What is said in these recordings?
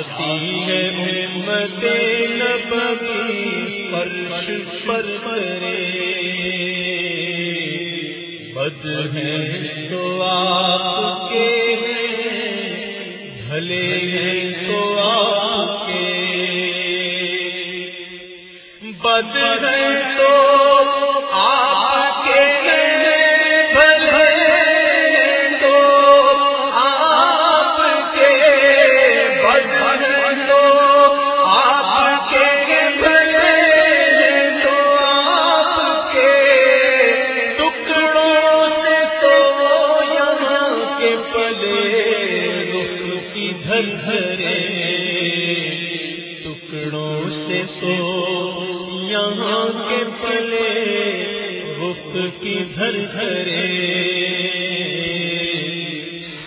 جھاتی ہے امت نبوی فرش پر پرے بد ہے تو آپ کے بھلے ہیں تو آپ کے۔ بد ہے تو یہاں کے پلے گفت کی دھر دھرے۔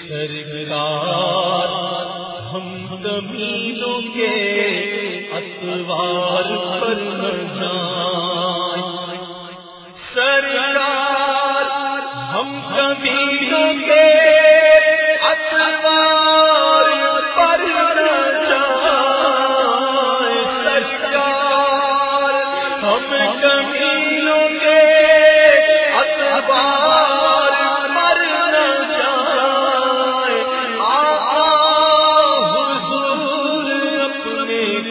سرکار ہم زمینوں کے اتوار پر جان۔ اخبار مر جائے آ حضور اپنے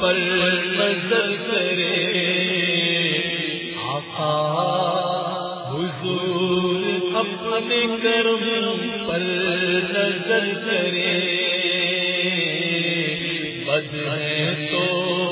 پر نظر کرے۔ آقا حضور اپنے کرم پر نظر کرے۔ بد تو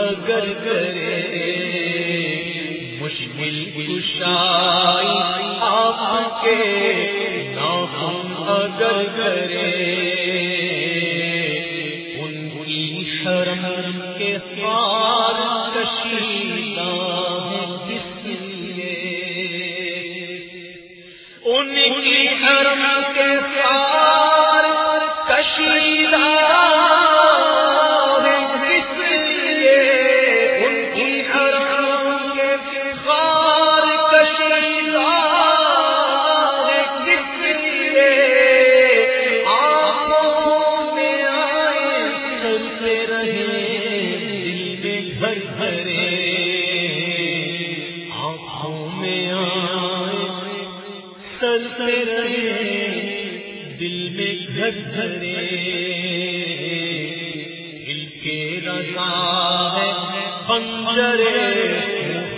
اگر کرے مشکل کشائی آپ کے نام اگر کرے ان کی شرم کے ساتھ چلتے رہے دل میں گھر گھرے۔ دل کے رضا ہے پنجرے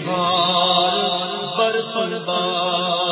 بار پر پربار